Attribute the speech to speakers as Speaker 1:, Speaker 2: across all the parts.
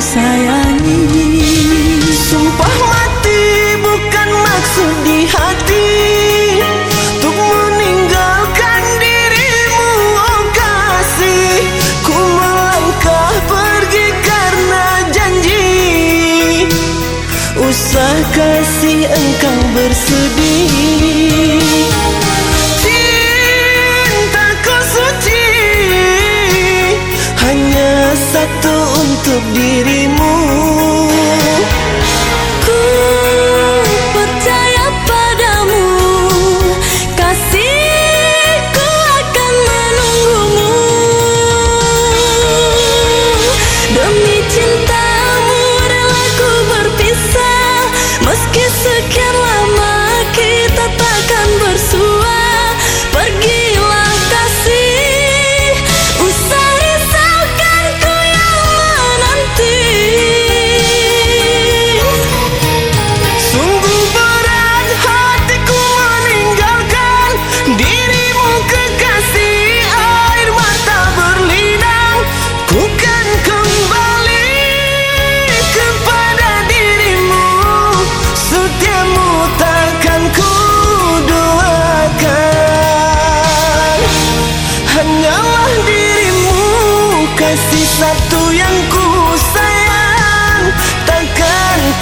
Speaker 1: sayangi.
Speaker 2: Sumpah mati bukan maksud di hati. Untuk meninggalkan dirimu oh kasih. Ku melangkah pergi karena janji. Usah kasih engkau bersedih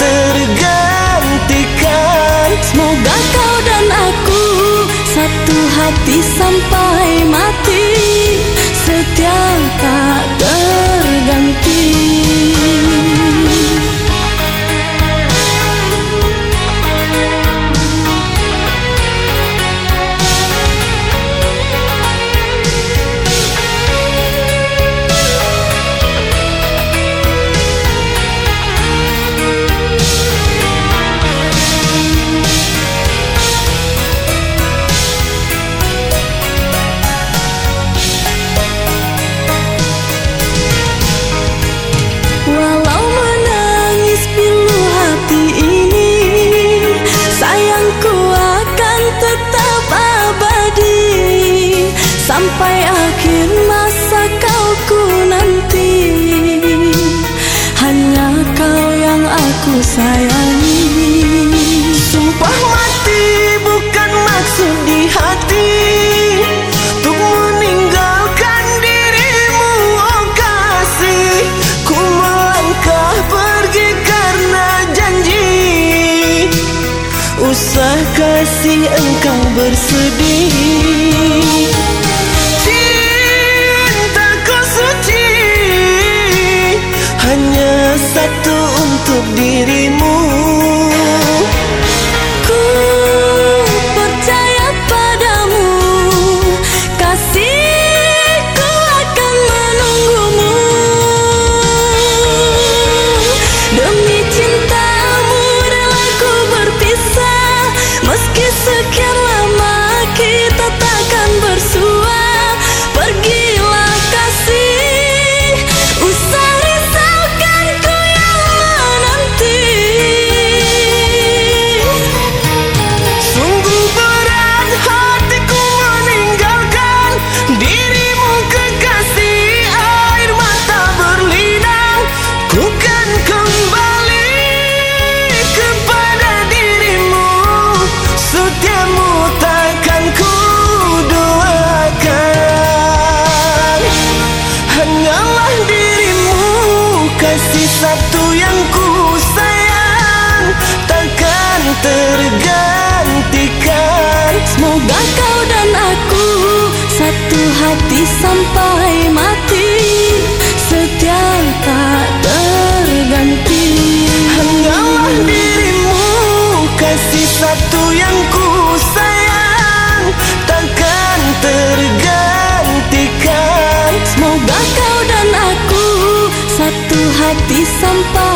Speaker 2: tergantikan.
Speaker 1: Semoga kau dan aku Satu hati sampai mati
Speaker 2: kasih engkau bersedih
Speaker 1: hati sampai mati Setia tak terganti.
Speaker 2: Hanyalah dirimu Kasih satu yang ku sayang Takkan tergantikan.
Speaker 1: Semoga kau dan aku satu hati sampai